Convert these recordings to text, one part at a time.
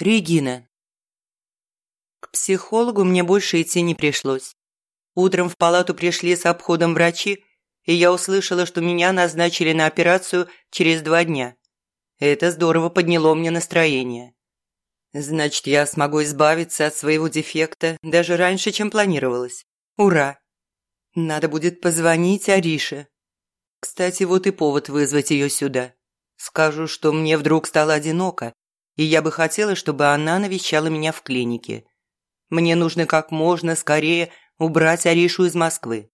Регина. К психологу мне больше идти не пришлось. Утром в палату пришли с обходом врачи, и я услышала, что меня назначили на операцию через два дня. Это здорово подняло мне настроение. Значит, я смогу избавиться от своего дефекта даже раньше, чем планировалось. Ура! Надо будет позвонить Арише. Кстати, вот и повод вызвать ее сюда. Скажу, что мне вдруг стало одиноко, и я бы хотела, чтобы она навещала меня в клинике. Мне нужно как можно скорее убрать Аришу из Москвы.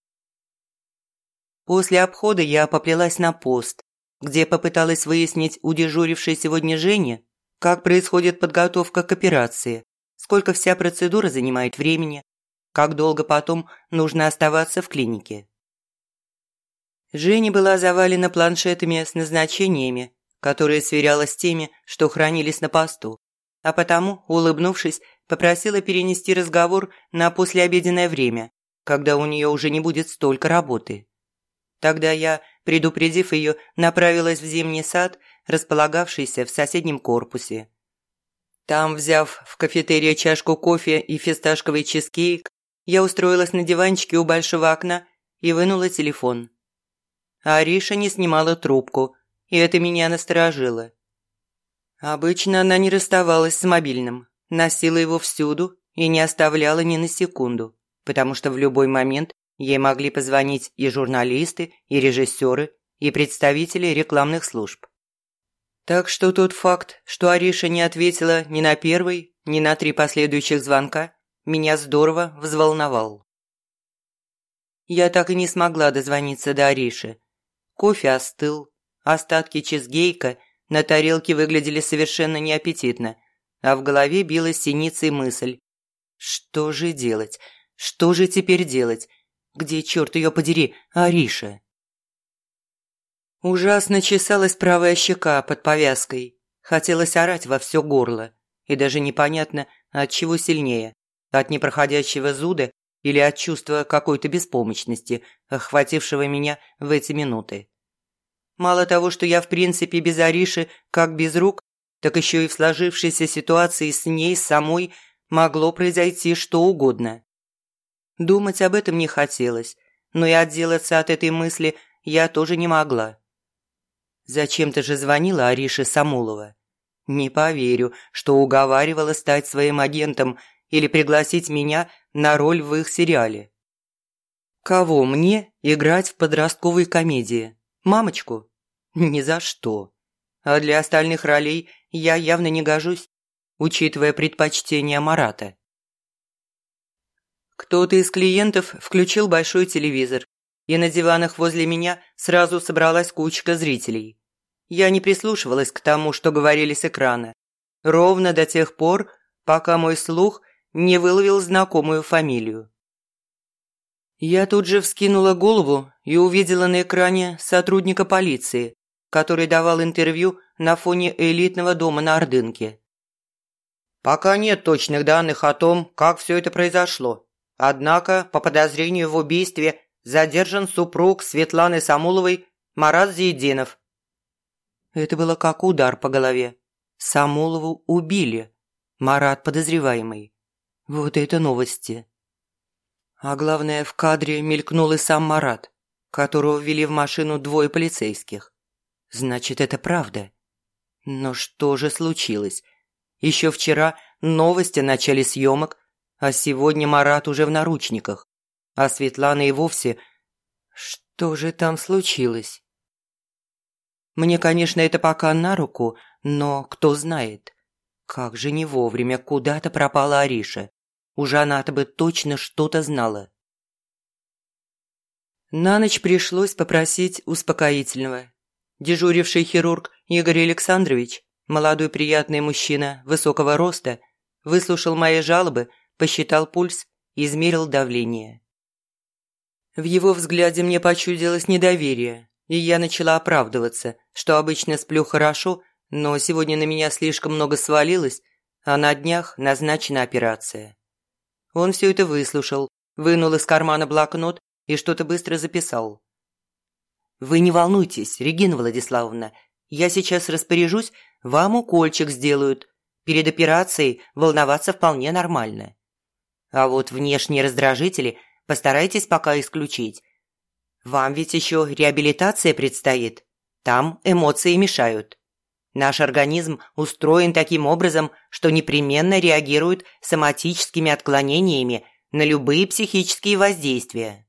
После обхода я поплелась на пост, где попыталась выяснить у дежурившей сегодня Жени, как происходит подготовка к операции, сколько вся процедура занимает времени, как долго потом нужно оставаться в клинике. Женя была завалена планшетами с назначениями, которые сверяла с теми, что хранились на посту, а потому, улыбнувшись, попросила перенести разговор на послеобеденное время, когда у нее уже не будет столько работы. Тогда я, предупредив ее, направилась в зимний сад, располагавшийся в соседнем корпусе. Там, взяв в кафетерии чашку кофе и фисташковый чизкейк, я устроилась на диванчике у большого окна и вынула телефон. Ариша не снимала трубку, и это меня насторожило. Обычно она не расставалась с мобильным, носила его всюду и не оставляла ни на секунду, потому что в любой момент ей могли позвонить и журналисты, и режиссеры, и представители рекламных служб. Так что тот факт, что Ариша не ответила ни на первый, ни на три последующих звонка, меня здорово взволновал. Я так и не смогла дозвониться до Ариши. Кофе остыл, остатки чизгейка на тарелке выглядели совершенно неаппетитно, а в голове билась синицей мысль. Что же делать? Что же теперь делать? Где, черт ее подери, Ариша? Ужасно чесалась правая щека под повязкой. Хотелось орать во все горло. И даже непонятно, от чего сильнее. От непроходящего зуда или от чувства какой-то беспомощности, охватившего меня в эти минуты. Мало того, что я в принципе без Ариши, как без рук, так еще и в сложившейся ситуации с ней самой могло произойти что угодно. Думать об этом не хотелось, но и отделаться от этой мысли я тоже не могла. Зачем-то же звонила Ариша Самулова. Не поверю, что уговаривала стать своим агентом или пригласить меня на роль в их сериале. Кого мне играть в подростковой комедии? Мамочку? Ни за что. А для остальных ролей я явно не гожусь, учитывая предпочтения Марата. Кто-то из клиентов включил большой телевизор и на диванах возле меня сразу собралась кучка зрителей. Я не прислушивалась к тому, что говорили с экрана, ровно до тех пор, пока мой слух не выловил знакомую фамилию. Я тут же вскинула голову и увидела на экране сотрудника полиции, который давал интервью на фоне элитного дома на Ордынке. Пока нет точных данных о том, как все это произошло. Однако, по подозрению в убийстве задержан супруг Светланы Самуловой Марат Зиединов. Это было как удар по голове. Самулову убили. Марат подозреваемый. Вот это новости. А главное, в кадре мелькнул и сам Марат, которого ввели в машину двое полицейских. Значит, это правда. Но что же случилось? Еще вчера новости о начале съемок, а сегодня Марат уже в наручниках а Светлана и вовсе... Что же там случилось? Мне, конечно, это пока на руку, но кто знает. Как же не вовремя куда-то пропала Ариша. Уже она-то бы точно что-то знала. На ночь пришлось попросить успокоительного. Дежуривший хирург Игорь Александрович, молодой приятный мужчина высокого роста, выслушал мои жалобы, посчитал пульс, измерил давление. В его взгляде мне почудилось недоверие, и я начала оправдываться, что обычно сплю хорошо, но сегодня на меня слишком много свалилось, а на днях назначена операция. Он все это выслушал, вынул из кармана блокнот и что-то быстро записал. «Вы не волнуйтесь, Регина Владиславовна, я сейчас распоряжусь, вам укольчик сделают. Перед операцией волноваться вполне нормально. А вот внешние раздражители постарайтесь пока исключить. Вам ведь еще реабилитация предстоит. Там эмоции мешают. Наш организм устроен таким образом, что непременно реагирует соматическими отклонениями на любые психические воздействия.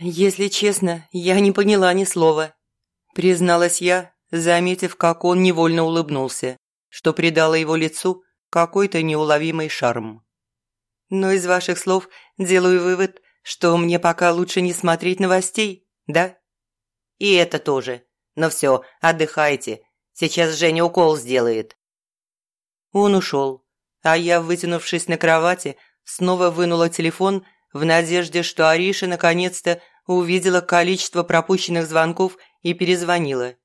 «Если честно, я не поняла ни слова», – призналась я, заметив, как он невольно улыбнулся, что придало его лицу какой-то неуловимый шарм. «Но из ваших слов делаю вывод, что мне пока лучше не смотреть новостей, да?» «И это тоже. Но все, отдыхайте. Сейчас Женя укол сделает». Он ушел, а я, вытянувшись на кровати, снова вынула телефон – в надежде, что Ариша наконец-то увидела количество пропущенных звонков и перезвонила.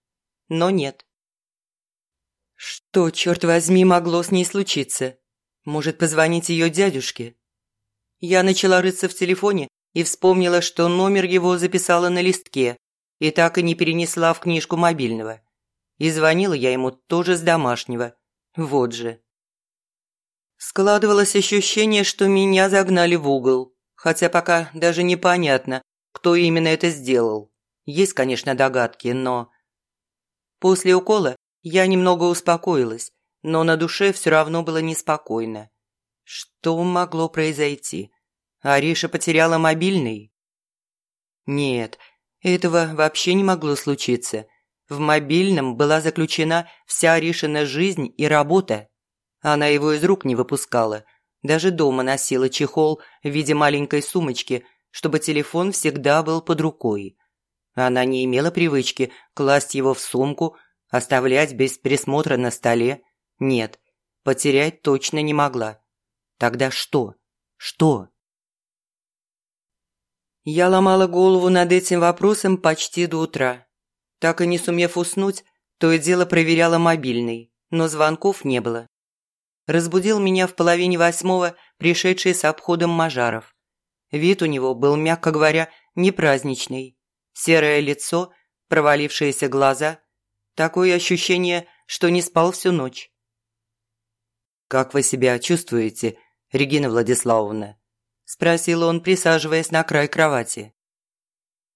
Но нет. Что, черт возьми, могло с ней случиться? Может, позвонить ее дядюшке? Я начала рыться в телефоне и вспомнила, что номер его записала на листке и так и не перенесла в книжку мобильного. И звонила я ему тоже с домашнего. Вот же. Складывалось ощущение, что меня загнали в угол хотя пока даже непонятно, кто именно это сделал. Есть, конечно, догадки, но... После укола я немного успокоилась, но на душе все равно было неспокойно. Что могло произойти? Ариша потеряла мобильный? Нет, этого вообще не могло случиться. В мобильном была заключена вся Аришина жизнь и работа. Она его из рук не выпускала, даже дома носила чехол в виде маленькой сумочки, чтобы телефон всегда был под рукой. Она не имела привычки класть его в сумку, оставлять без присмотра на столе. Нет, потерять точно не могла. Тогда что? Что? Я ломала голову над этим вопросом почти до утра. Так и не сумев уснуть, то и дело проверяла мобильный, но звонков не было разбудил меня в половине восьмого пришедший с обходом Мажаров. Вид у него был, мягко говоря, не праздничный. Серое лицо, провалившиеся глаза. Такое ощущение, что не спал всю ночь. «Как вы себя чувствуете, Регина Владиславовна?» – спросил он, присаживаясь на край кровати.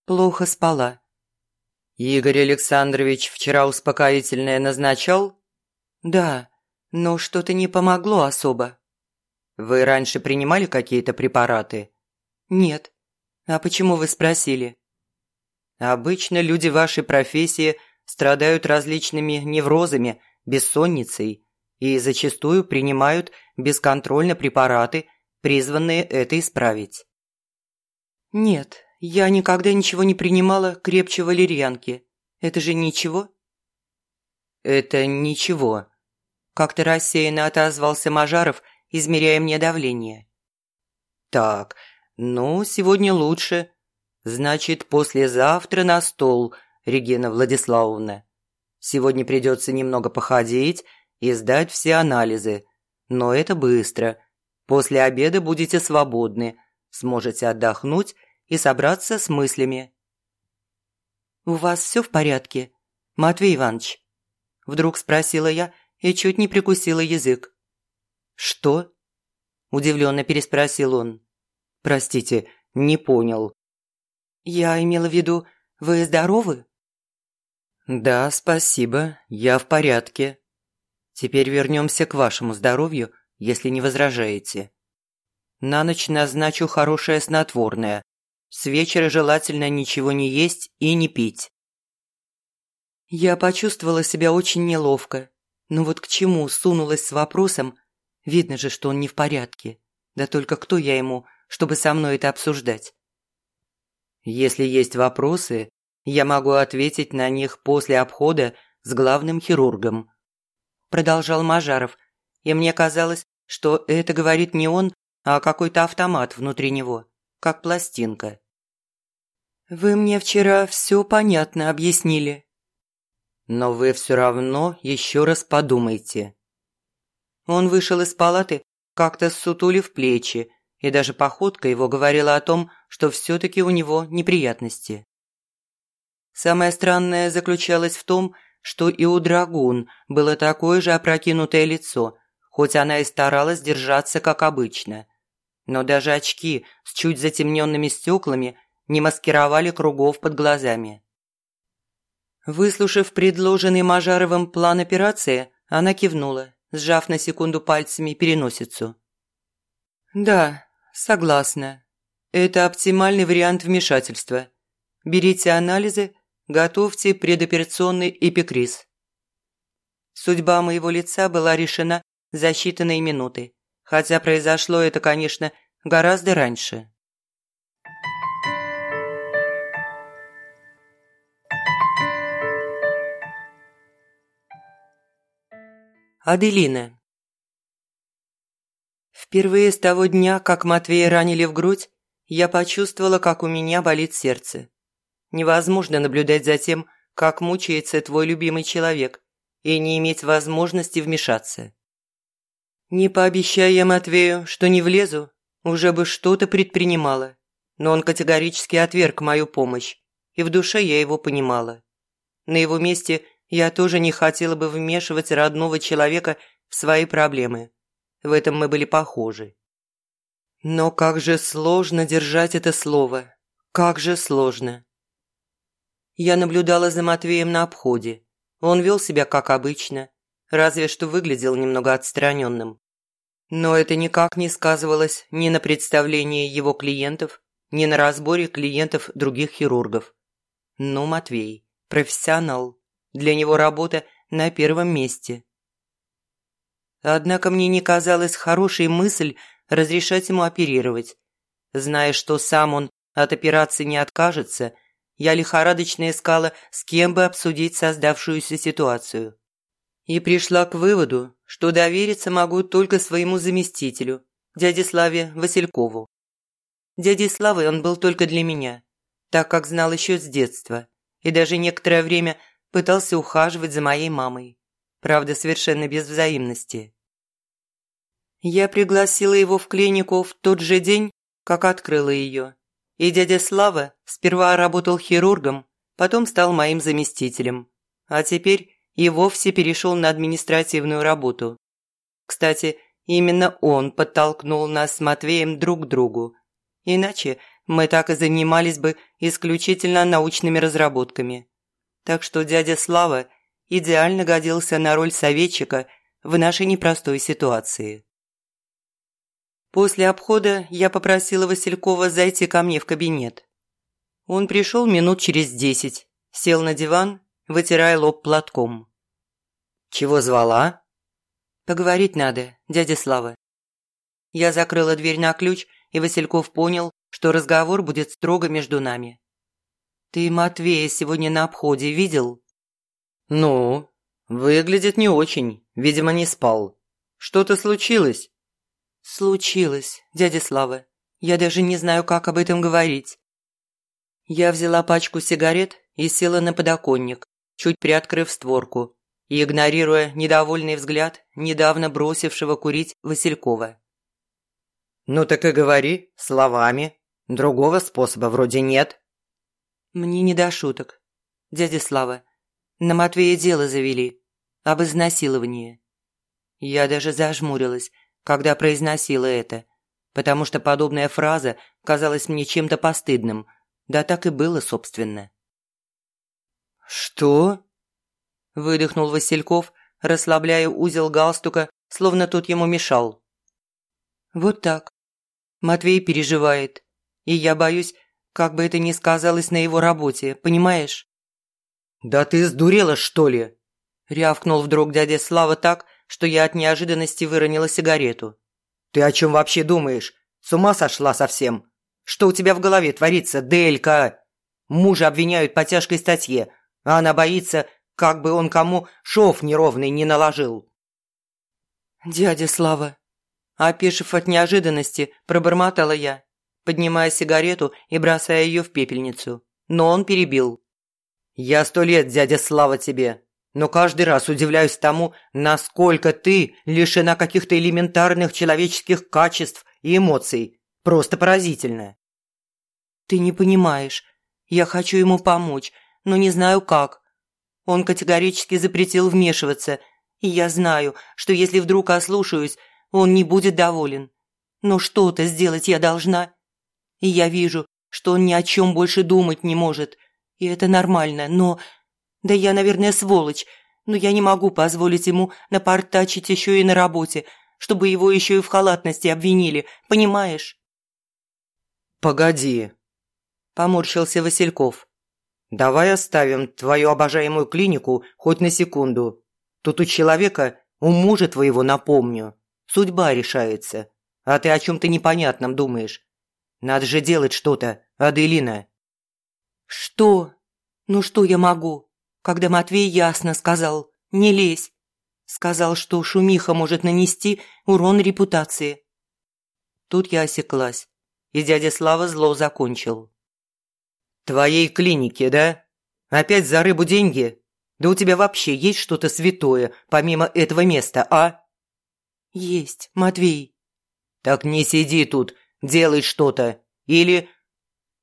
«Плохо спала». «Игорь Александрович вчера успокоительное назначал?» «Да, но что-то не помогло особо. Вы раньше принимали какие-то препараты? Нет. А почему вы спросили? Обычно люди вашей профессии страдают различными неврозами, бессонницей и зачастую принимают бесконтрольно препараты, призванные это исправить. Нет, я никогда ничего не принимала крепче валерьянки. Это же ничего? Это ничего, как-то рассеянно отозвался Мажаров, измеряя мне давление. «Так, ну, сегодня лучше. Значит, послезавтра на стол, Регина Владиславовна. Сегодня придется немного походить и сдать все анализы. Но это быстро. После обеда будете свободны, сможете отдохнуть и собраться с мыслями». «У вас все в порядке, Матвей Иванович?» Вдруг спросила я, и чуть не прикусила язык. «Что?» – удивленно переспросил он. «Простите, не понял». «Я имела в виду, вы здоровы?» «Да, спасибо, я в порядке. Теперь вернемся к вашему здоровью, если не возражаете. На ночь назначу хорошее снотворное. С вечера желательно ничего не есть и не пить». Я почувствовала себя очень неловко но вот к чему сунулась с вопросом? Видно же, что он не в порядке. Да только кто я ему, чтобы со мной это обсуждать? Если есть вопросы, я могу ответить на них после обхода с главным хирургом. Продолжал Мажаров, и мне казалось, что это говорит не он, а какой-то автомат внутри него, как пластинка. «Вы мне вчера все понятно объяснили», но вы все равно еще раз подумайте». Он вышел из палаты, как-то ссутулив плечи, и даже походка его говорила о том, что все-таки у него неприятности. Самое странное заключалось в том, что и у Драгун было такое же опрокинутое лицо, хоть она и старалась держаться как обычно. Но даже очки с чуть затемненными стеклами не маскировали кругов под глазами. Выслушав предложенный Мажаровым план операции, она кивнула, сжав на секунду пальцами переносицу. «Да, согласна. Это оптимальный вариант вмешательства. Берите анализы, готовьте предоперационный эпикриз». Судьба моего лица была решена за считанные минуты, хотя произошло это, конечно, гораздо раньше. Аделина. Впервые с того дня, как Матвея ранили в грудь, я почувствовала, как у меня болит сердце. Невозможно наблюдать за тем, как мучается твой любимый человек, и не иметь возможности вмешаться. Не пообещая я Матвею, что не влезу, уже бы что-то предпринимала, но он категорически отверг мою помощь, и в душе я его понимала. На его месте – я тоже не хотела бы вмешивать родного человека в свои проблемы. В этом мы были похожи. Но как же сложно держать это слово. Как же сложно. Я наблюдала за Матвеем на обходе. Он вел себя как обычно, разве что выглядел немного отстраненным. Но это никак не сказывалось ни на представлении его клиентов, ни на разборе клиентов других хирургов. Ну, Матвей, профессионал. Для него работа на первом месте. Однако мне не казалась хорошей мысль разрешать ему оперировать. Зная, что сам он от операции не откажется, я лихорадочно искала, с кем бы обсудить создавшуюся ситуацию. И пришла к выводу, что довериться могу только своему заместителю, дяде Славе Василькову. Дядей Славой он был только для меня, так как знал еще с детства, и даже некоторое время пытался ухаживать за моей мамой. Правда, совершенно без взаимности. Я пригласила его в клинику в тот же день, как открыла ее. И дядя Слава сперва работал хирургом, потом стал моим заместителем. А теперь и вовсе перешел на административную работу. Кстати, именно он подтолкнул нас с Матвеем друг к другу. Иначе мы так и занимались бы исключительно научными разработками так что дядя Слава идеально годился на роль советчика в нашей непростой ситуации. После обхода я попросила Василькова зайти ко мне в кабинет. Он пришел минут через десять, сел на диван, вытирая лоб платком. «Чего звала?» «Поговорить надо, дядя Слава». Я закрыла дверь на ключ, и Васильков понял, что разговор будет строго между нами. «Ты Матвея сегодня на обходе видел?» «Ну, выглядит не очень. Видимо, не спал. Что-то случилось?» «Случилось, дядя Слава. Я даже не знаю, как об этом говорить». Я взяла пачку сигарет и села на подоконник, чуть приоткрыв створку и игнорируя недовольный взгляд недавно бросившего курить Василькова. «Ну так и говори, словами. Другого способа вроде нет». Мне не до шуток. Дядя Слава, на Матвея дело завели. Об изнасиловании. Я даже зажмурилась, когда произносила это, потому что подобная фраза казалась мне чем-то постыдным. Да так и было, собственно. «Что?» – выдохнул Васильков, расслабляя узел галстука, словно тот ему мешал. «Вот так. Матвей переживает, и я боюсь, как бы это ни сказалось на его работе, понимаешь? «Да ты сдурела, что ли?» Рявкнул вдруг дядя Слава так, что я от неожиданности выронила сигарету. «Ты о чем вообще думаешь? С ума сошла совсем? Что у тебя в голове творится, Делька? Мужа обвиняют по тяжкой статье, а она боится, как бы он кому шов неровный не наложил». «Дядя Слава», опешив от неожиданности, пробормотала я поднимая сигарету и бросая ее в пепельницу. Но он перебил. «Я сто лет, дядя Слава, тебе, но каждый раз удивляюсь тому, насколько ты лишена каких-то элементарных человеческих качеств и эмоций. Просто поразительно». «Ты не понимаешь. Я хочу ему помочь, но не знаю как. Он категорически запретил вмешиваться, и я знаю, что если вдруг ослушаюсь, он не будет доволен. Но что-то сделать я должна. И я вижу, что он ни о чем больше думать не может. И это нормально, но... Да я, наверное, сволочь, но я не могу позволить ему напортачить еще и на работе, чтобы его еще и в халатности обвинили, понимаешь? «Погоди», – поморщился Васильков. «Давай оставим твою обожаемую клинику хоть на секунду. Тут у человека, у мужа твоего, напомню, судьба решается, а ты о чем-то непонятном думаешь. Надо же делать что-то, Аделина». «Что? Ну что я могу, когда Матвей ясно сказал «не лезь». Сказал, что шумиха может нанести урон репутации. Тут я осеклась, и дядя Слава зло закончил. «Твоей клинике, да? Опять за рыбу деньги? Да у тебя вообще есть что-то святое, помимо этого места, а?» «Есть, Матвей». «Так не сиди тут, делай что-то. Или...»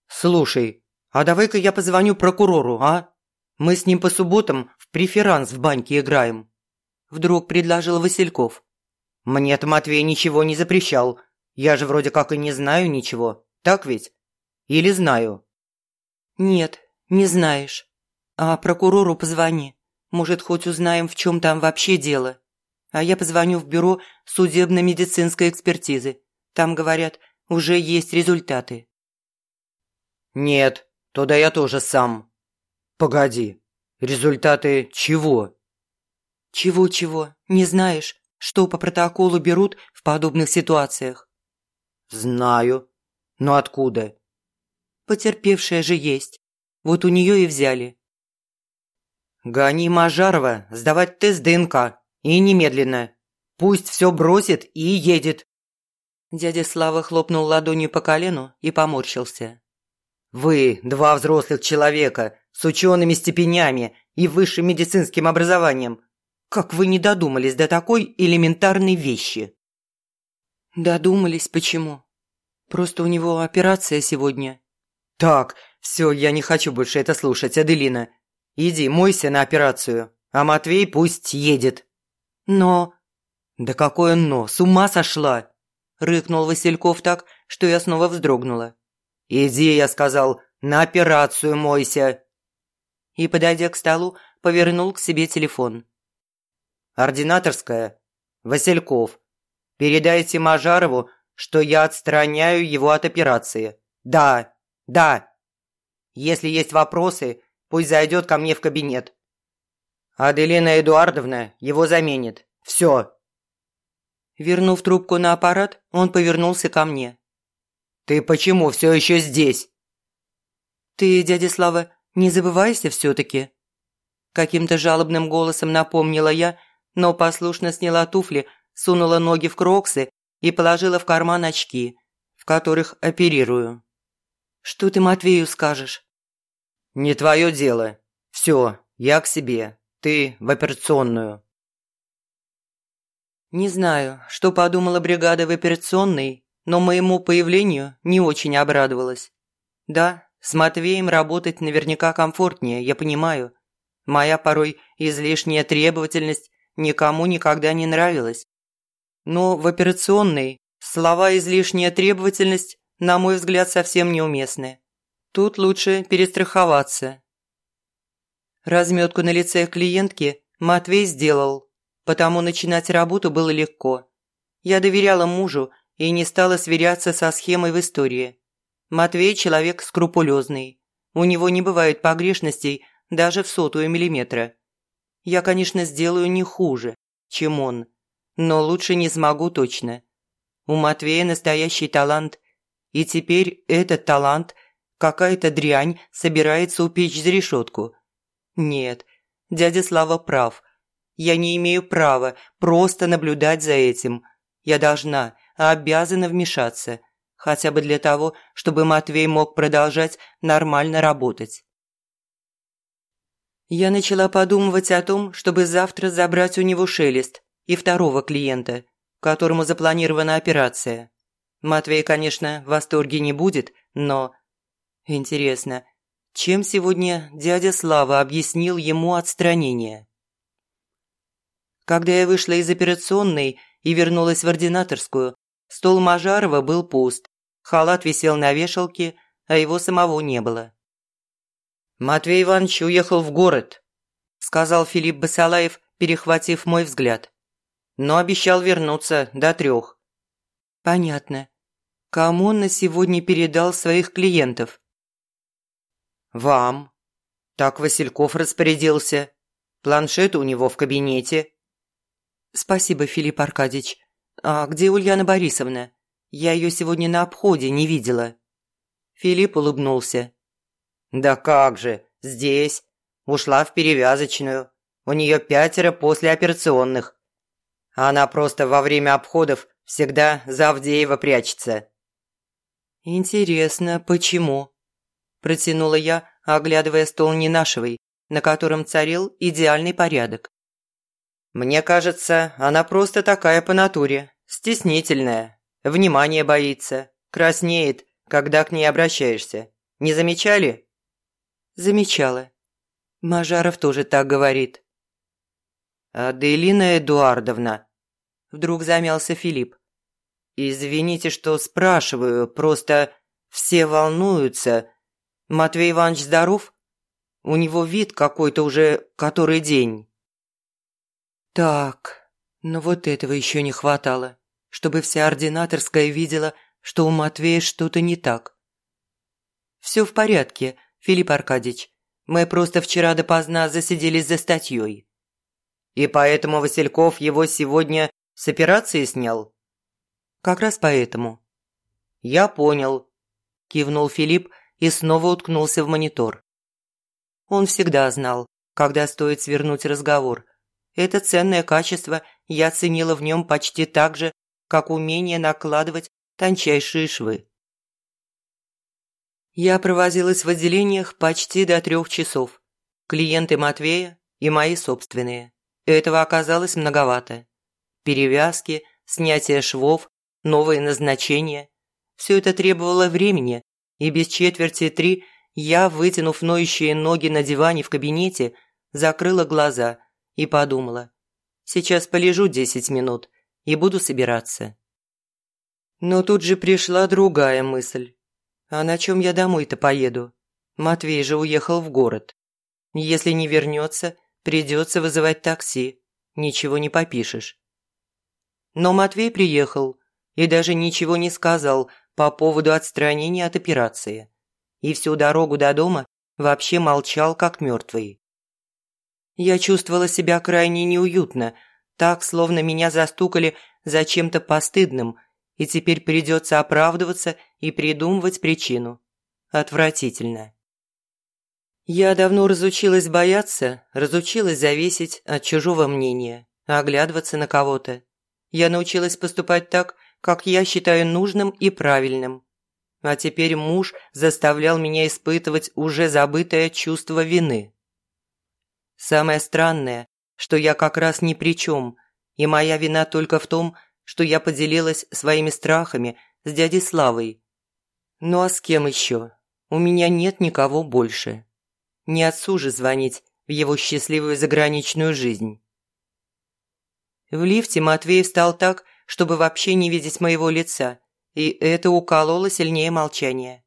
«Слушай, а давай-ка я позвоню прокурору, а? Мы с ним по субботам в преферанс в баньке играем». Вдруг предложил Васильков. «Мне-то Матвей ничего не запрещал. Я же вроде как и не знаю ничего. Так ведь? Или знаю?» «Нет, не знаешь. А прокурору позвони. Может, хоть узнаем, в чем там вообще дело. А я позвоню в бюро судебно-медицинской экспертизы. Там, говорят, уже есть результаты». «Нет, туда я тоже сам». «Погоди, результаты чего?» «Чего-чего? Не знаешь, что по протоколу берут в подобных ситуациях?» «Знаю. Но откуда?» «Потерпевшая же есть. Вот у нее и взяли». «Гони Мажарова сдавать тест ДНК. И немедленно. Пусть все бросит и едет». Дядя Слава хлопнул ладонью по колену и поморщился. «Вы, два взрослых человека, с учеными степенями и высшим медицинским образованием. Как вы не додумались до такой элементарной вещи?» «Додумались почему? Просто у него операция сегодня». «Так, все, я не хочу больше это слушать, Аделина. Иди, мойся на операцию, а Матвей пусть едет». «Но...» «Да какое «но»? С ума сошла!» Рыкнул Васильков так, что я снова вздрогнула. «Иди, я сказал, на операцию мойся!» И, подойдя к столу, повернул к себе телефон. «Ординаторская? Васильков. Передайте Мажарову, что я отстраняю его от операции. Да, да. Если есть вопросы, пусть зайдет ко мне в кабинет. Аделина Эдуардовна его заменит. Все». Вернув трубку на аппарат, он повернулся ко мне. «Ты почему все еще здесь?» «Ты, дядя Слава, не забывайся все-таки?» Каким-то жалобным голосом напомнила я, но послушно сняла туфли, сунула ноги в кроксы и положила в карман очки, в которых оперирую. «Что ты Матвею скажешь?» «Не твое дело. Все, я к себе. Ты в операционную». Не знаю, что подумала бригада в операционной, но моему появлению не очень обрадовалась. Да, с Матвеем работать наверняка комфортнее, я понимаю. Моя порой излишняя требовательность никому никогда не нравилась. Но в операционной слова «излишняя требовательность» на мой взгляд совсем неуместны. Тут лучше перестраховаться. Разметку на лице клиентки Матвей сделал, потому начинать работу было легко. Я доверяла мужу и не стала сверяться со схемой в истории. Матвей – человек скрупулезный. У него не бывает погрешностей даже в сотую миллиметра. Я, конечно, сделаю не хуже, чем он, но лучше не смогу точно. У Матвея настоящий талант, и теперь этот талант какая-то дрянь собирается упечь за решетку. Нет, дядя Слава прав – я не имею права просто наблюдать за этим. Я должна, обязана вмешаться. Хотя бы для того, чтобы Матвей мог продолжать нормально работать. Я начала подумывать о том, чтобы завтра забрать у него шелест и второго клиента, которому запланирована операция. Матвей, конечно, в восторге не будет, но... Интересно, чем сегодня дядя Слава объяснил ему отстранение. Когда я вышла из операционной и вернулась в ординаторскую, стол Мажарова был пуст, халат висел на вешалке, а его самого не было. «Матвей Иванович уехал в город», – сказал Филипп Басалаев, перехватив мой взгляд. «Но обещал вернуться до трех». «Понятно. Кому он на сегодня передал своих клиентов?» «Вам». Так Васильков распорядился. Планшет у него в кабинете. «Спасибо, Филипп Аркадьевич. А где Ульяна Борисовна? Я ее сегодня на обходе не видела». Филипп улыбнулся. «Да как же, здесь. Ушла в перевязочную. У нее пятеро послеоперационных. Она просто во время обходов всегда за Авдеева прячется». «Интересно, почему?» Протянула я, оглядывая стол Ненашевой, на котором царил идеальный порядок. Мне кажется, она просто такая по натуре, стеснительная, внимания боится, краснеет, когда к ней обращаешься. Не замечали? Замечала. Мажаров тоже так говорит. «Аделина Эдуардовна», – вдруг замялся Филипп. «Извините, что спрашиваю, просто все волнуются. Матвей Иванович здоров? У него вид какой-то уже который день». Так, но вот этого еще не хватало, чтобы вся ординаторская видела, что у Матвея что-то не так. Все в порядке, Филипп Аркадьевич. Мы просто вчера допоздна засиделись за статьей. И поэтому Васильков его сегодня с операции снял? Как раз поэтому. Я понял. Кивнул Филипп и снова уткнулся в монитор. Он всегда знал, когда стоит свернуть разговор – это ценное качество я ценила в нем почти так же, как умение накладывать тончайшие швы. Я провозилась в отделениях почти до трех часов. Клиенты Матвея и мои собственные. Этого оказалось многовато. Перевязки, снятие швов, новые назначения. Все это требовало времени, и без четверти три я, вытянув ноющие ноги на диване в кабинете, закрыла глаза и подумала. Сейчас полежу десять минут и буду собираться. Но тут же пришла другая мысль. А на чем я домой-то поеду? Матвей же уехал в город. Если не вернется, придется вызывать такси. Ничего не попишешь. Но Матвей приехал и даже ничего не сказал по поводу отстранения от операции. И всю дорогу до дома вообще молчал, как мертвый. Я чувствовала себя крайне неуютно, так, словно меня застукали за чем-то постыдным, и теперь придется оправдываться и придумывать причину. Отвратительно. Я давно разучилась бояться, разучилась зависеть от чужого мнения, оглядываться на кого-то. Я научилась поступать так, как я считаю нужным и правильным. А теперь муж заставлял меня испытывать уже забытое чувство вины. Самое странное, что я как раз ни при чем, и моя вина только в том, что я поделилась своими страхами с дядей Славой. Ну а с кем еще? У меня нет никого больше. Не отцу же звонить в его счастливую заграничную жизнь. В лифте Матвей встал так, чтобы вообще не видеть моего лица, и это укололо сильнее молчания.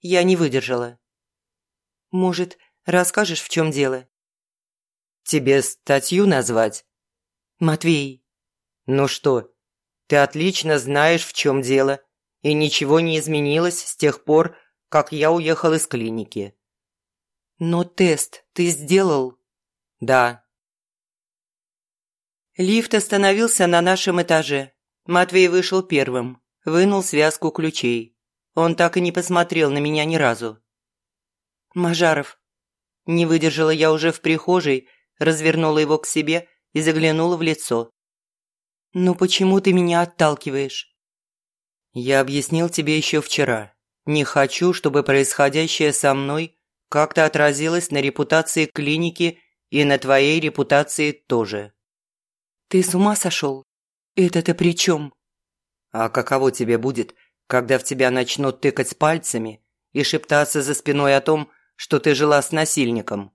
Я не выдержала. «Может, расскажешь, в чем дело?» Тебе статью назвать?» «Матвей». «Ну что, ты отлично знаешь, в чем дело, и ничего не изменилось с тех пор, как я уехал из клиники». «Но тест ты сделал?» «Да». Лифт остановился на нашем этаже. Матвей вышел первым, вынул связку ключей. Он так и не посмотрел на меня ни разу. «Мажаров». Не выдержала я уже в прихожей, развернула его к себе и заглянула в лицо. «Ну почему ты меня отталкиваешь?» «Я объяснил тебе еще вчера. Не хочу, чтобы происходящее со мной как-то отразилось на репутации клиники и на твоей репутации тоже». «Ты с ума сошел? Это-то при чем?» «А каково тебе будет, когда в тебя начнут тыкать пальцами и шептаться за спиной о том, что ты жила с насильником».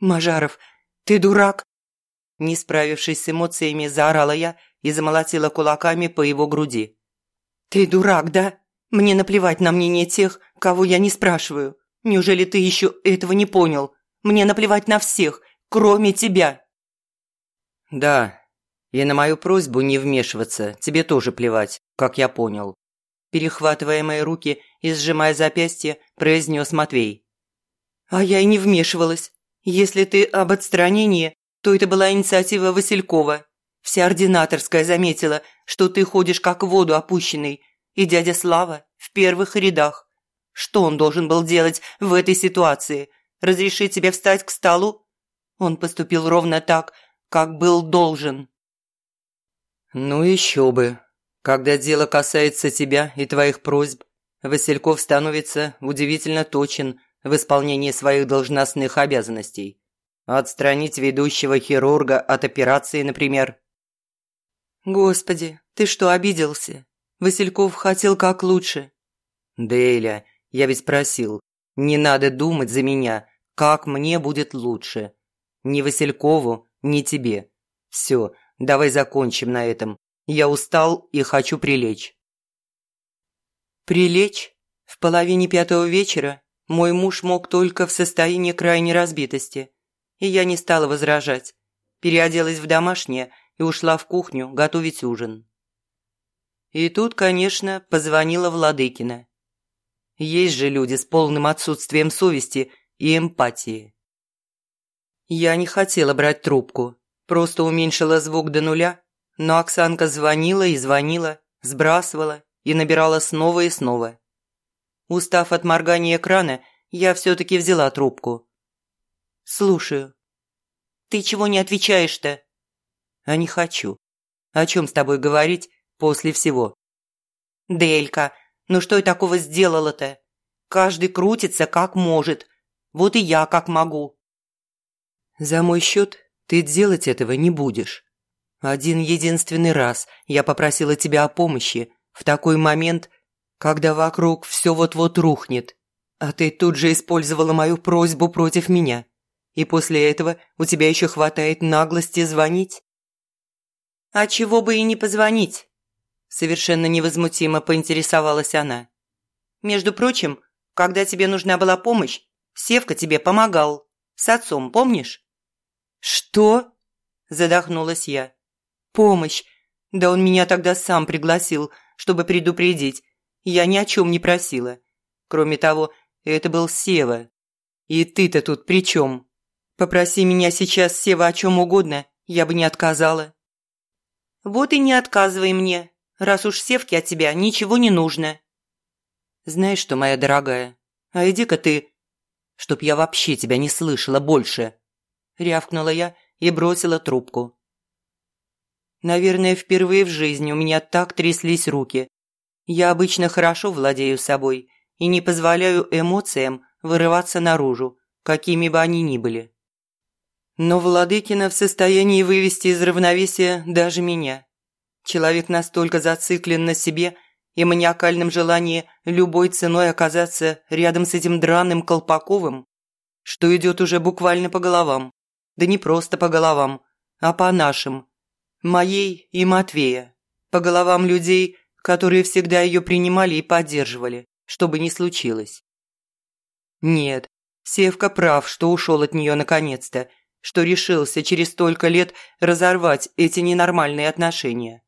«Мажаров, ты дурак!» Не справившись с эмоциями, заорала я и замолотила кулаками по его груди. «Ты дурак, да? Мне наплевать на мнение тех, кого я не спрашиваю. Неужели ты еще этого не понял? Мне наплевать на всех, кроме тебя!» «Да, и на мою просьбу не вмешиваться тебе тоже плевать, как я понял». Перехватывая мои руки и сжимая запястье, произнес Матвей. «А я и не вмешивалась. Если ты об отстранении, то это была инициатива Василькова. Вся ординаторская заметила, что ты ходишь как в воду опущенный, и дядя Слава в первых рядах. Что он должен был делать в этой ситуации? Разрешить тебе встать к столу? Он поступил ровно так, как был должен. Ну еще бы. Когда дело касается тебя и твоих просьб, Васильков становится удивительно точен в исполнении своих должностных обязанностей. Отстранить ведущего хирурга от операции, например. Господи, ты что, обиделся? Васильков хотел как лучше. Дейля, я ведь просил, не надо думать за меня, как мне будет лучше. Ни Василькову, ни тебе. Все, давай закончим на этом. Я устал и хочу прилечь. Прилечь? В половине пятого вечера мой муж мог только в состоянии крайней разбитости. И я не стала возражать. Переоделась в домашнее и ушла в кухню готовить ужин. И тут, конечно, позвонила Владыкина. Есть же люди с полным отсутствием совести и эмпатии. Я не хотела брать трубку, просто уменьшила звук до нуля, но Оксанка звонила и звонила, сбрасывала и набирала снова и снова. Устав от моргания экрана, я все-таки взяла трубку. «Слушаю». «Ты чего не отвечаешь-то?» «А не хочу. О чем с тобой говорить после всего?» «Делька, ну что я такого сделала-то? Каждый крутится как может. Вот и я как могу». «За мой счет ты делать этого не будешь. Один единственный раз я попросила тебя о помощи в такой момент, когда вокруг все вот-вот рухнет, а ты тут же использовала мою просьбу против меня. И после этого у тебя еще хватает наглости звонить?» «А чего бы и не позвонить?» Совершенно невозмутимо поинтересовалась она. «Между прочим, когда тебе нужна была помощь, Севка тебе помогал. С отцом, помнишь?» «Что?» – задохнулась я. «Помощь! Да он меня тогда сам пригласил, чтобы предупредить. Я ни о чем не просила. Кроме того, это был Сева. И ты-то тут при чем? Попроси меня сейчас, Сева, о чем угодно, я бы не отказала». «Вот и не отказывай мне, раз уж Севке от тебя ничего не нужно». «Знаешь что, моя дорогая, а иди-ка ты, чтоб я вообще тебя не слышала больше», рявкнула я и бросила трубку. Наверное, впервые в жизни у меня так тряслись руки. Я обычно хорошо владею собой и не позволяю эмоциям вырываться наружу, какими бы они ни были. Но Владыкина в состоянии вывести из равновесия даже меня. Человек настолько зациклен на себе и маниакальном желании любой ценой оказаться рядом с этим драным Колпаковым, что идет уже буквально по головам. Да не просто по головам, а по нашим. Моей и Матвея. По головам людей, которые всегда ее принимали и поддерживали, что бы ни случилось. Нет, Севка прав, что ушел от нее наконец-то, что решился через столько лет разорвать эти ненормальные отношения.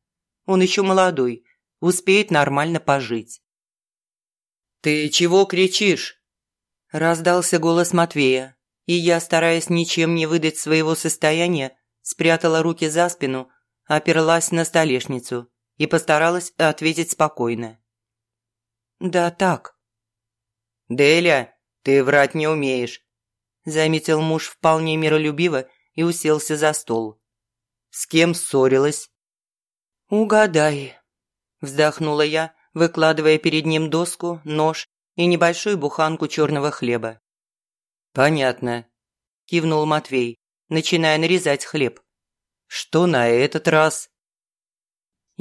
Он еще молодой, успеет нормально пожить. «Ты чего кричишь?» Раздался голос Матвея, и я, стараясь ничем не выдать своего состояния, спрятала руки за спину, оперлась на столешницу и постаралась ответить спокойно. «Да так». «Деля, ты врать не умеешь», – заметил муж вполне миролюбиво и уселся за стол. «С кем ссорилась?» «Угадай», – вздохнула я, выкладывая перед ним доску, нож и небольшую буханку черного хлеба. «Понятно», – кивнул Матвей, начиная нарезать хлеб. «Что на этот раз?»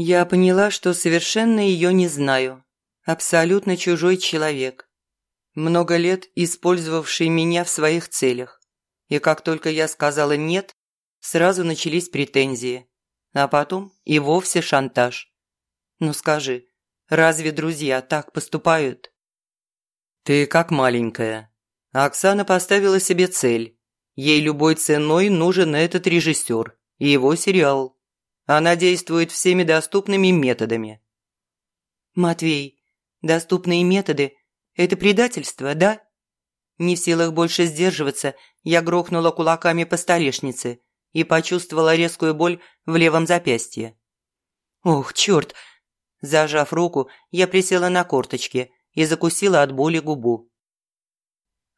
Я поняла, что совершенно ее не знаю. Абсолютно чужой человек. много лет использовавший меня в своих целях. И как только я сказала «нет», сразу начались претензии, а потом и вовсе шантаж. Ну скажи, разве друзья так поступают? Ты как маленькая. Оксана поставила себе цель. Ей любой ценой нужен этот режиссер и его сериал. Она действует всеми доступными методами. Матвей, доступные методы – это предательство, да? Не в силах больше сдерживаться, я грохнула кулаками по столешнице и почувствовала резкую боль в левом запястье. «Ох, черт!» Зажав руку, я присела на корточки и закусила от боли губу.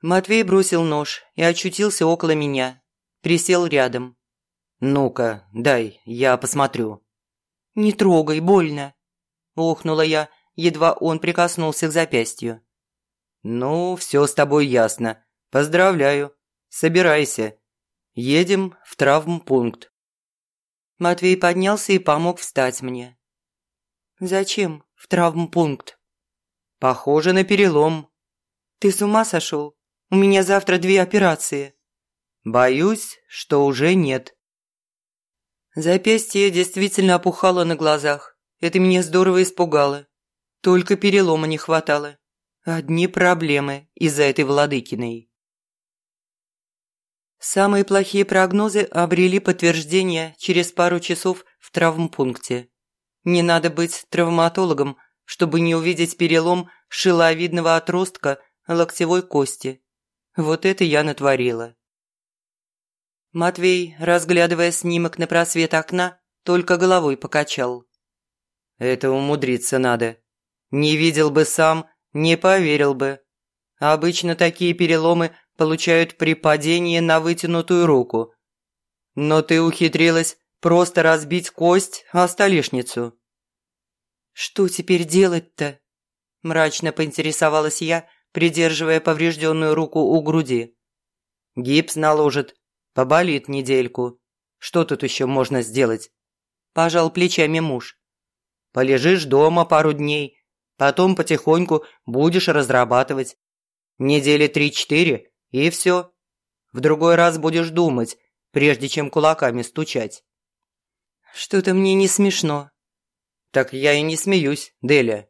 Матвей бросил нож и очутился около меня. Присел рядом. «Ну-ка, дай, я посмотрю». «Не трогай, больно!» Охнула я, едва он прикоснулся к запястью. «Ну, все с тобой ясно. Поздравляю. Собирайся. Едем в травмпункт». Матвей поднялся и помог встать мне. «Зачем в травмпункт?» «Похоже на перелом». «Ты с ума сошел? У меня завтра две операции». «Боюсь, что уже нет». Запястье действительно опухало на глазах. Это меня здорово испугало. Только перелома не хватало. Одни проблемы из-за этой Владыкиной. Самые плохие прогнозы обрели подтверждение через пару часов в травмпункте. Не надо быть травматологом, чтобы не увидеть перелом шиловидного отростка локтевой кости. Вот это я натворила. Матвей, разглядывая снимок на просвет окна, только головой покачал. «Это умудриться надо. Не видел бы сам, не поверил бы. Обычно такие переломы получают при падении на вытянутую руку. Но ты ухитрилась просто разбить кость о столешницу». «Что теперь делать-то?» – мрачно поинтересовалась я, придерживая поврежденную руку у груди. «Гипс наложит, поболит недельку. Что тут еще можно сделать?» – пожал плечами муж. «Полежишь дома пару дней, Потом потихоньку будешь разрабатывать. Недели три-четыре, и все. В другой раз будешь думать, прежде чем кулаками стучать. Что-то мне не смешно. Так я и не смеюсь, Деля.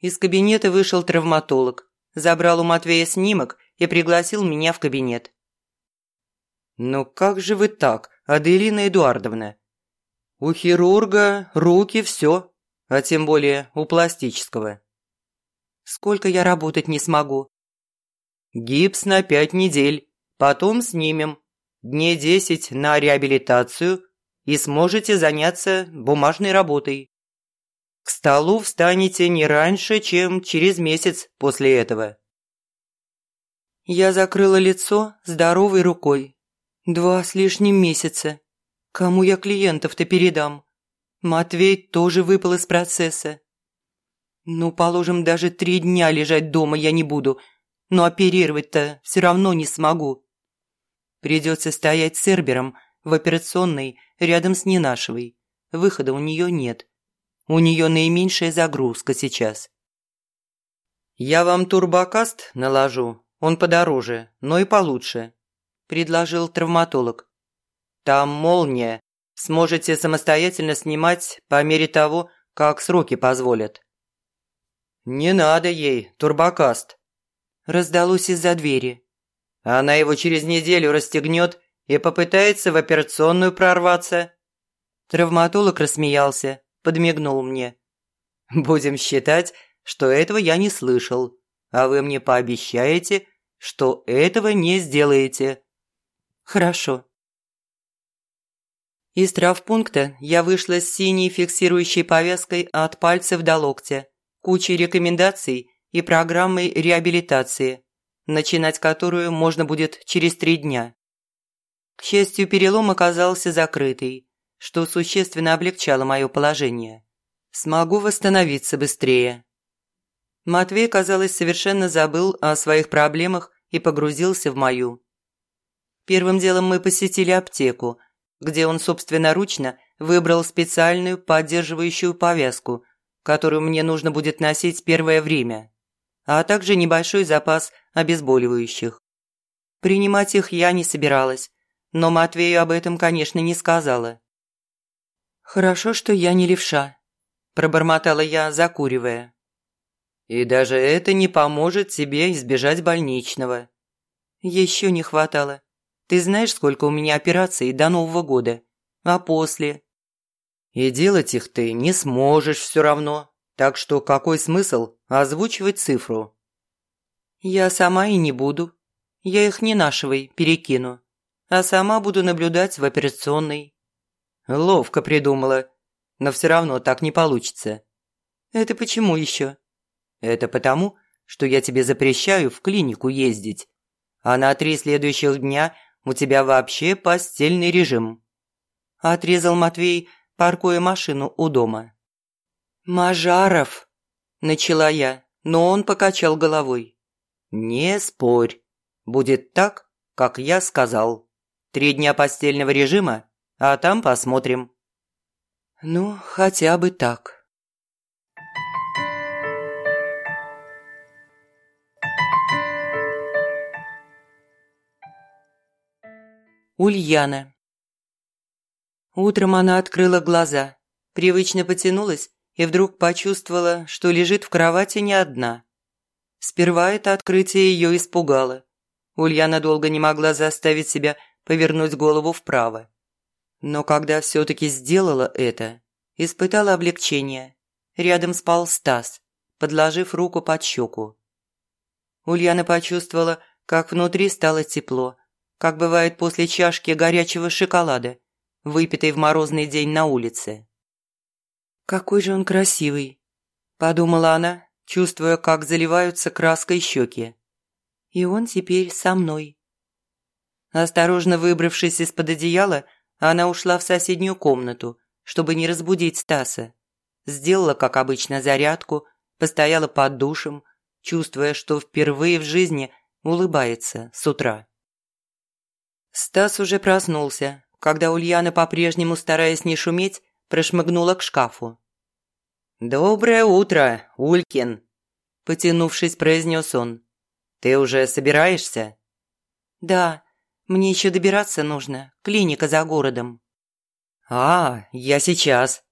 Из кабинета вышел травматолог, забрал у Матвея снимок и пригласил меня в кабинет. «Ну как же вы так, Аделина Эдуардовна? У хирурга руки все, а тем более у пластического. Сколько я работать не смогу? Гипс на пять недель, потом снимем. Дней десять на реабилитацию и сможете заняться бумажной работой. К столу встанете не раньше, чем через месяц после этого. Я закрыла лицо здоровой рукой. Два с лишним месяца. Кому я клиентов-то передам? Матвей тоже выпал из процесса. Ну, положим, даже три дня лежать дома я не буду, но оперировать-то все равно не смогу. Придется стоять с Эрбером в операционной рядом с Ненашевой. Выхода у нее нет. У нее наименьшая загрузка сейчас. «Я вам турбокаст наложу, он подороже, но и получше», – предложил травматолог. «Там молния, Сможете самостоятельно снимать по мере того, как сроки позволят». «Не надо ей, турбокаст», – раздалось из-за двери. «Она его через неделю расстегнет и попытается в операционную прорваться». Травматолог рассмеялся, подмигнул мне. «Будем считать, что этого я не слышал, а вы мне пообещаете, что этого не сделаете». «Хорошо», из травпункта я вышла с синей фиксирующей повязкой от пальцев до локтя, кучей рекомендаций и программой реабилитации, начинать которую можно будет через три дня. К счастью, перелом оказался закрытый, что существенно облегчало мое положение. Смогу восстановиться быстрее. Матвей, казалось, совершенно забыл о своих проблемах и погрузился в мою. Первым делом мы посетили аптеку – где он собственноручно выбрал специальную поддерживающую повязку, которую мне нужно будет носить первое время. а также небольшой запас обезболивающих. Принимать их я не собиралась, но Матвею об этом, конечно, не сказала. «Хорошо, что я не левша», – пробормотала я, закуривая. «И даже это не поможет тебе избежать больничного». «Еще не хватало. Ты знаешь, сколько у меня операций до Нового года? А после?» «И делать их ты не сможешь все равно, так что какой смысл озвучивать цифру?» «Я сама и не буду. Я их не нашивай, перекину, а сама буду наблюдать в операционной». «Ловко придумала, но все равно так не получится». «Это почему еще?» «Это потому, что я тебе запрещаю в клинику ездить, а на три следующих дня у тебя вообще постельный режим». Отрезал Матвей, паркуя машину у дома. «Мажаров!» – начала я, но он покачал головой. «Не спорь. Будет так, как я сказал. Три дня постельного режима, а там посмотрим». «Ну, хотя бы так». Ульяна. Утром она открыла глаза, привычно потянулась и вдруг почувствовала, что лежит в кровати не одна. Сперва это открытие ее испугало. Ульяна долго не могла заставить себя повернуть голову вправо. Но когда все-таки сделала это, испытала облегчение. Рядом спал Стас, подложив руку под щеку. Ульяна почувствовала, как внутри стало тепло, как бывает после чашки горячего шоколада, выпитой в морозный день на улице. «Какой же он красивый!» – подумала она, чувствуя, как заливаются краской щеки. «И он теперь со мной». Осторожно выбравшись из-под одеяла, она ушла в соседнюю комнату, чтобы не разбудить Стаса. Сделала, как обычно, зарядку, постояла под душем, чувствуя, что впервые в жизни улыбается с утра. Стас уже проснулся, когда Ульяна, по-прежнему стараясь не шуметь, прошмыгнула к шкафу. «Доброе утро, Улькин!» – потянувшись, произнес он. «Ты уже собираешься?» «Да, мне еще добираться нужно, клиника за городом». «А, я сейчас».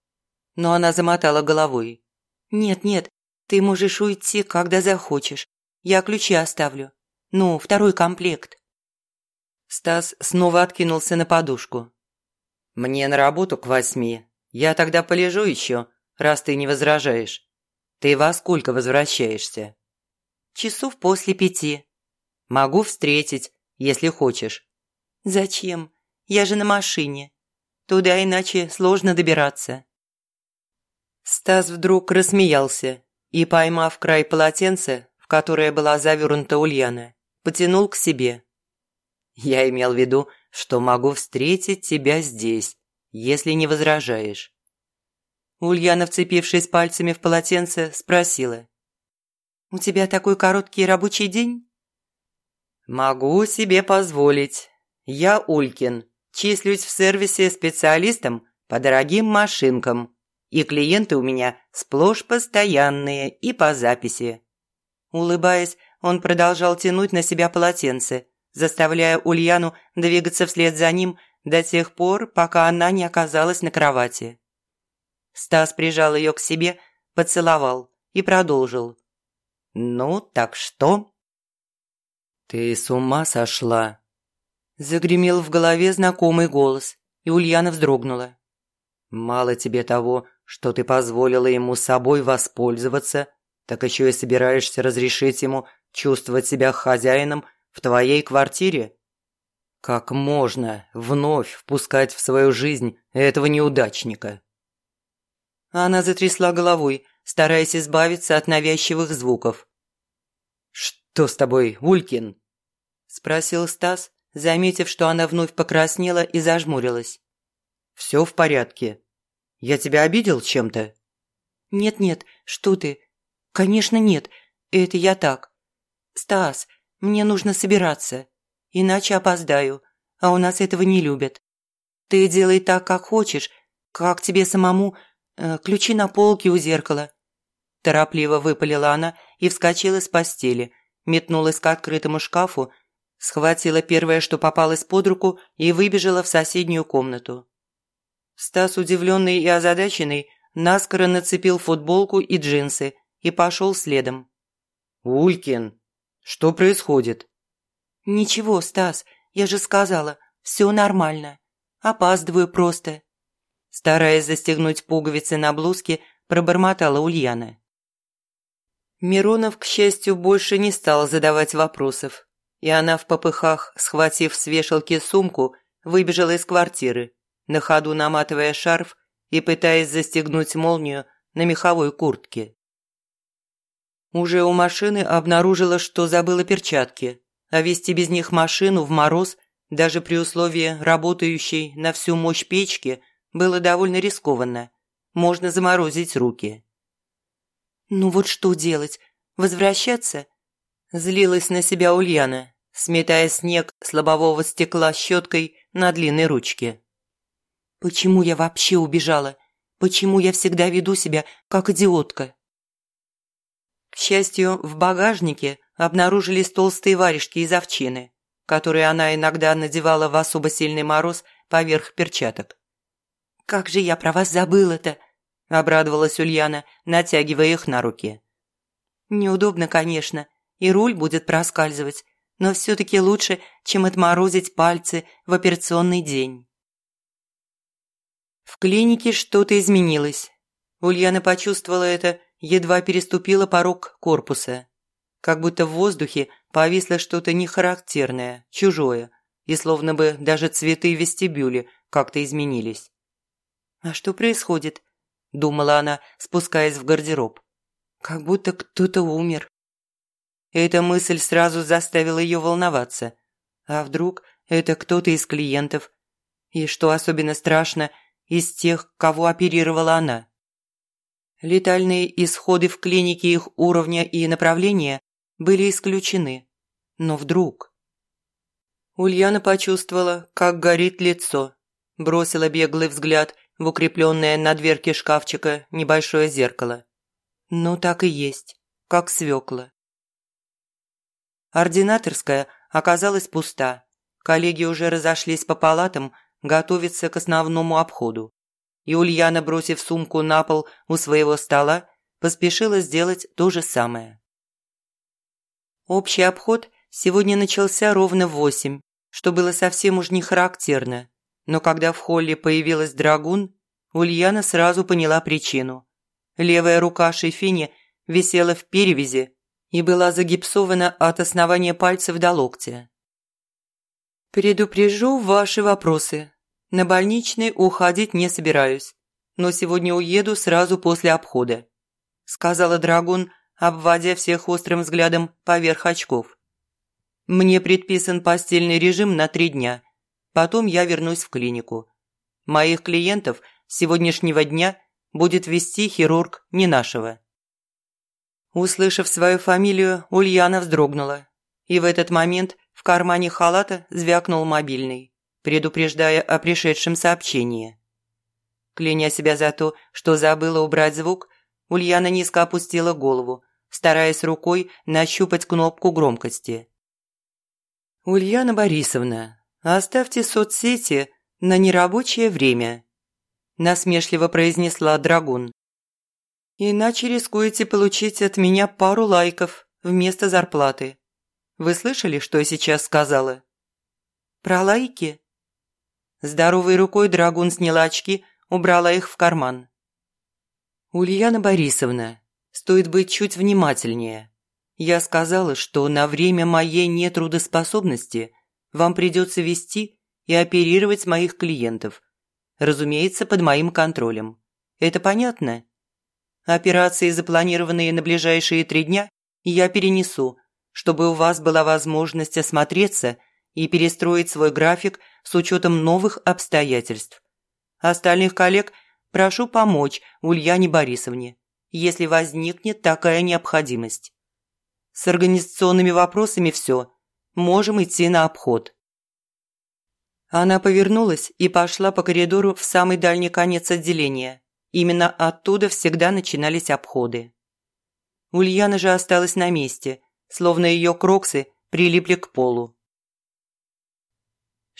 Но она замотала головой. «Нет-нет, ты можешь уйти, когда захочешь. Я ключи оставлю. Ну, второй комплект». Стас снова откинулся на подушку. «Мне на работу к восьми. Я тогда полежу еще, раз ты не возражаешь. Ты во сколько возвращаешься?» «Часов после пяти. Могу встретить, если хочешь». «Зачем? Я же на машине. Туда иначе сложно добираться». Стас вдруг рассмеялся и, поймав край полотенца, в которое была завернута Ульяна, потянул к себе. «Я имел в виду, что могу встретить тебя здесь, если не возражаешь». Ульяна, вцепившись пальцами в полотенце, спросила. «У тебя такой короткий рабочий день?» «Могу себе позволить. Я Улькин, числюсь в сервисе специалистом по дорогим машинкам, и клиенты у меня сплошь постоянные и по записи». Улыбаясь, он продолжал тянуть на себя полотенце, заставляя Ульяну двигаться вслед за ним до тех пор, пока она не оказалась на кровати. Стас прижал ее к себе, поцеловал и продолжил. «Ну, так что?» «Ты с ума сошла?» Загремел в голове знакомый голос, и Ульяна вздрогнула. «Мало тебе того, что ты позволила ему собой воспользоваться, так еще и собираешься разрешить ему чувствовать себя хозяином в твоей квартире? Как можно вновь впускать в свою жизнь этого неудачника?» Она затрясла головой, стараясь избавиться от навязчивых звуков. «Что с тобой, Улькин?» – спросил Стас, заметив, что она вновь покраснела и зажмурилась. «Все в порядке. Я тебя обидел чем-то?» «Нет-нет, что ты? Конечно, нет. Это я так. Стас, мне нужно собираться, иначе опоздаю, а у нас этого не любят. Ты делай так, как хочешь, как тебе самому Э, ключи на полке у зеркала. – торопливо выпалила она и вскочила с постели, метнулась к открытому шкафу, схватила первое, что попалось под руку и выбежала в соседнюю комнату. Стас, удивленный и озадаченный, наскоро нацепил футболку и джинсы и пошел следом. «Улькин, что происходит?» «Ничего, Стас, я же сказала, все нормально. Опаздываю просто». Стараясь застегнуть пуговицы на блузке, пробормотала Ульяна. Миронов, к счастью, больше не стал задавать вопросов, и она в попыхах, схватив с вешалки сумку, выбежала из квартиры, на ходу наматывая шарф и пытаясь застегнуть молнию на меховой куртке. Уже у машины обнаружила, что забыла перчатки, а вести без них машину в мороз, даже при условии работающей на всю мощь печки, было довольно рискованно. Можно заморозить руки. «Ну вот что делать? Возвращаться?» Злилась на себя Ульяна, сметая снег с лобового стекла щеткой на длинной ручке. «Почему я вообще убежала? Почему я всегда веду себя как идиотка?» К счастью, в багажнике обнаружились толстые варежки из овчины, которые она иногда надевала в особо сильный мороз поверх перчаток. «Как же я про вас забыла-то!» – обрадовалась Ульяна, натягивая их на руки. «Неудобно, конечно, и руль будет проскальзывать, но все-таки лучше, чем отморозить пальцы в операционный день». В клинике что-то изменилось. Ульяна почувствовала это едва переступила порог корпуса. Как будто в воздухе повисло что-то нехарактерное, чужое, и словно бы даже цветы в вестибюле как-то изменились. «А что происходит?» – думала она, спускаясь в гардероб. «Как будто кто-то умер». Эта мысль сразу заставила ее волноваться. А вдруг это кто-то из клиентов? И что особенно страшно, из тех, кого оперировала она? Летальные исходы в клинике их уровня и направления были исключены. Но вдруг... Ульяна почувствовала, как горит лицо. Бросила беглый взгляд в укрепленное на дверке шкафчика небольшое зеркало. Ну, так и есть, как свекла. Ординаторская оказалась пуста. Коллеги уже разошлись по палатам, готовиться к основному обходу и Ульяна, бросив сумку на пол у своего стола, поспешила сделать то же самое. Общий обход сегодня начался ровно в восемь, что было совсем уж не характерно, но когда в холле появилась драгун, Ульяна сразу поняла причину. Левая рука Шефини висела в перевязи и была загипсована от основания пальцев до локтя. «Предупрежу ваши вопросы», на больничный уходить не собираюсь, но сегодня уеду сразу после обхода», – сказала Драгун, обводя всех острым взглядом поверх очков. «Мне предписан постельный режим на три дня. Потом я вернусь в клинику. Моих клиентов сегодняшнего дня будет вести хирург не нашего». Услышав свою фамилию, Ульяна вздрогнула. И в этот момент в кармане халата звякнул мобильный предупреждая о пришедшем сообщении. Кляня себя за то, что забыла убрать звук, Ульяна низко опустила голову, стараясь рукой нащупать кнопку громкости. «Ульяна Борисовна, оставьте соцсети на нерабочее время», насмешливо произнесла Драгун. «Иначе рискуете получить от меня пару лайков вместо зарплаты. Вы слышали, что я сейчас сказала?» «Про лайки?» Здоровой рукой Драгун сняла очки, убрала их в карман. «Ульяна Борисовна, стоит быть чуть внимательнее. Я сказала, что на время моей нетрудоспособности вам придется вести и оперировать моих клиентов. Разумеется, под моим контролем. Это понятно? Операции, запланированные на ближайшие три дня, я перенесу, чтобы у вас была возможность осмотреться – и перестроить свой график с учетом новых обстоятельств. Остальных коллег прошу помочь Ульяне Борисовне, если возникнет такая необходимость. С организационными вопросами все. Можем идти на обход. Она повернулась и пошла по коридору в самый дальний конец отделения. Именно оттуда всегда начинались обходы. Ульяна же осталась на месте, словно ее кроксы прилипли к полу.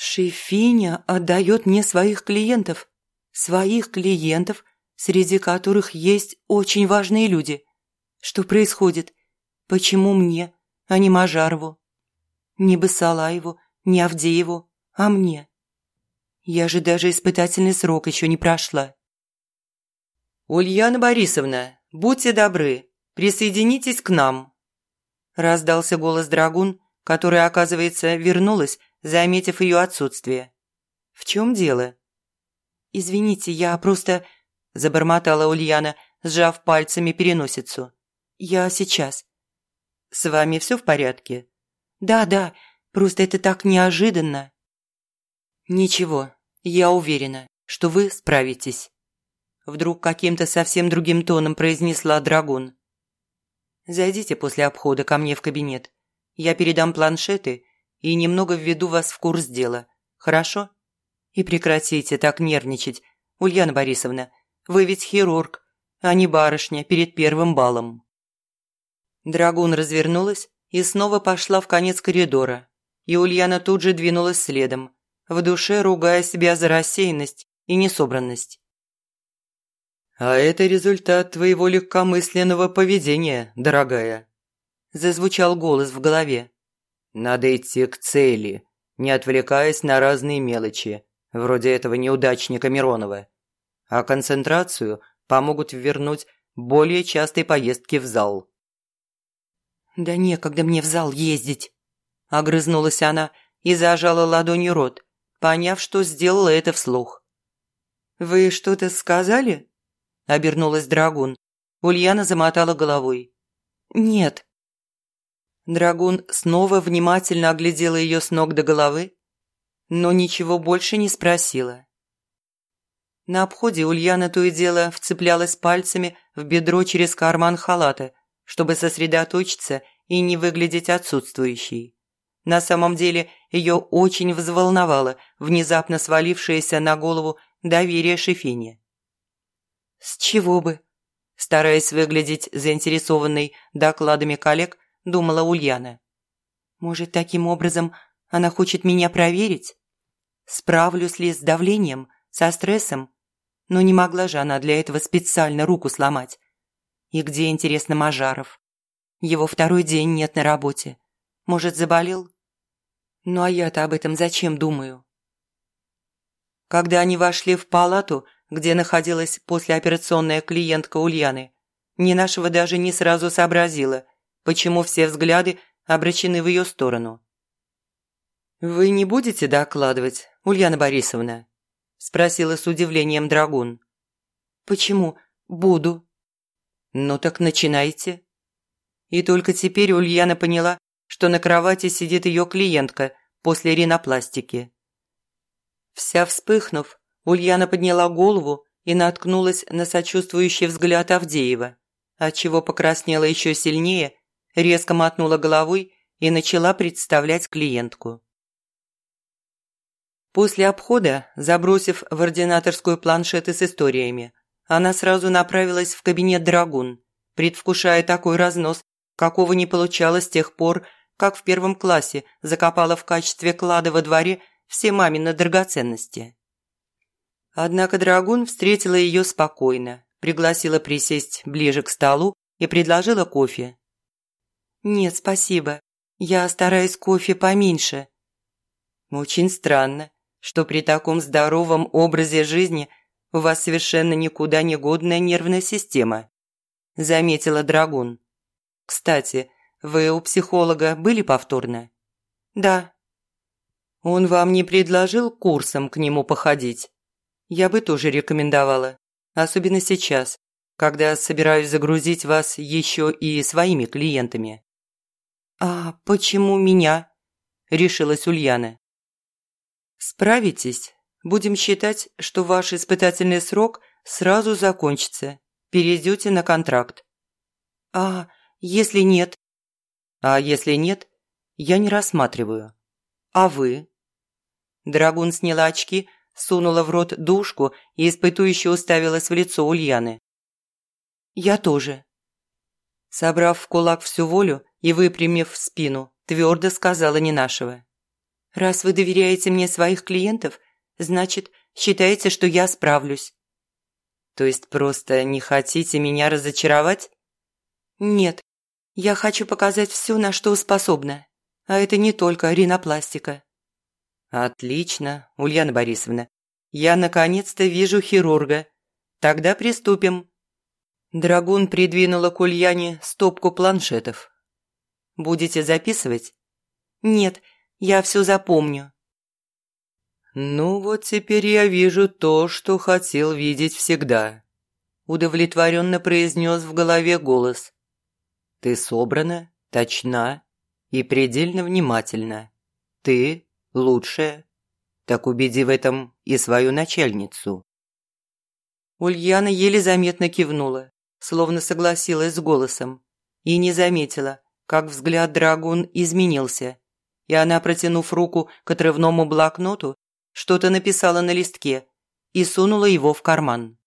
«Шефиня отдает мне своих клиентов. Своих клиентов, среди которых есть очень важные люди. Что происходит? Почему мне, а не Мажарову? Не Басалаеву, не Авдееву, а мне? Я же даже испытательный срок еще не прошла». «Ульяна Борисовна, будьте добры, присоединитесь к нам!» Раздался голос Драгун, которая, оказывается, вернулась, заметив ее отсутствие. «В чем дело?» «Извините, я просто...» – забормотала Ульяна, сжав пальцами переносицу. «Я сейчас». «С вами все в порядке?» «Да, да, просто это так неожиданно». «Ничего, я уверена, что вы справитесь». Вдруг каким-то совсем другим тоном произнесла Драгун. «Зайдите после обхода ко мне в кабинет. Я передам планшеты и немного введу вас в курс дела. Хорошо? И прекратите так нервничать, Ульяна Борисовна. Вы ведь хирург, а не барышня перед первым балом». Драгун развернулась и снова пошла в конец коридора. И Ульяна тут же двинулась следом, в душе ругая себя за рассеянность и несобранность. «А это результат твоего легкомысленного поведения, дорогая», – зазвучал голос в голове. «Надо идти к цели, не отвлекаясь на разные мелочи, вроде этого неудачника Миронова. А концентрацию помогут вернуть более частые поездки в зал». «Да некогда мне в зал ездить», – огрызнулась она и зажала ладонью рот, поняв, что сделала это вслух. «Вы что-то сказали?» обернулась Драгун. Ульяна замотала головой. «Нет». Драгун снова внимательно оглядела ее с ног до головы, но ничего больше не спросила. На обходе Ульяна то и дело вцеплялась пальцами в бедро через карман халата, чтобы сосредоточиться и не выглядеть отсутствующей. На самом деле ее очень взволновало внезапно свалившееся на голову доверие Шефине. «С чего бы?» Стараясь выглядеть заинтересованной докладами коллег, думала Ульяна. «Может, таким образом она хочет меня проверить? Справлюсь ли с давлением, со стрессом? Но не могла же она для этого специально руку сломать. И где, интересно, Мажаров? Его второй день нет на работе. Может, заболел? Ну а я-то об этом зачем думаю?» Когда они вошли в палату, где находилась послеоперационная клиентка Ульяны, ни нашего даже не сразу сообразила, почему все взгляды обращены в ее сторону. «Вы не будете докладывать, Ульяна Борисовна?» – спросила с удивлением Драгун. «Почему? Буду». «Ну так начинайте». И только теперь Ульяна поняла, что на кровати сидит ее клиентка после ринопластики. Вся вспыхнув, Ульяна подняла голову и наткнулась на сочувствующий взгляд Авдеева, отчего покраснела еще сильнее, резко мотнула головой и начала представлять клиентку. После обхода, забросив в ординаторскую планшеты с историями, она сразу направилась в кабинет «Драгун», предвкушая такой разнос, какого не получалось с тех пор, как в первом классе закопала в качестве клада во дворе все мамины драгоценности. Однако Драгун встретила ее спокойно, пригласила присесть ближе к столу и предложила кофе. «Нет, спасибо. Я стараюсь кофе поменьше». «Очень странно, что при таком здоровом образе жизни у вас совершенно никуда не годная нервная система», заметила Драгун. «Кстати, вы у психолога были повторно?» «Да». «Он вам не предложил курсом к нему походить?» я бы тоже рекомендовала. Особенно сейчас, когда собираюсь загрузить вас еще и своими клиентами». «А почему меня?» – решилась Ульяна. «Справитесь. Будем считать, что ваш испытательный срок сразу закончится. Перейдете на контракт». «А если нет?» «А если нет, я не рассматриваю. А вы?» Драгун сняла очки – сунула в рот душку и испытующе уставилась в лицо Ульяны. «Я тоже». Собрав в кулак всю волю и выпрямив спину, твердо сказала Ненашева. «Раз вы доверяете мне своих клиентов, значит, считаете, что я справлюсь». «То есть просто не хотите меня разочаровать?» «Нет, я хочу показать все, на что способна. А это не только ринопластика». «Отлично, Ульяна Борисовна. Я наконец-то вижу хирурга. Тогда приступим». Драгун придвинула к Ульяне стопку планшетов. «Будете записывать?» «Нет, я все запомню». «Ну вот теперь я вижу то, что хотел видеть всегда», – удовлетворенно произнес в голове голос. «Ты собрана, точна и предельно внимательна. Ты лучшая. Так убеди в этом и свою начальницу». Ульяна еле заметно кивнула, словно согласилась с голосом, и не заметила, как взгляд Драгун изменился, и она, протянув руку к отрывному блокноту, что-то написала на листке и сунула его в карман.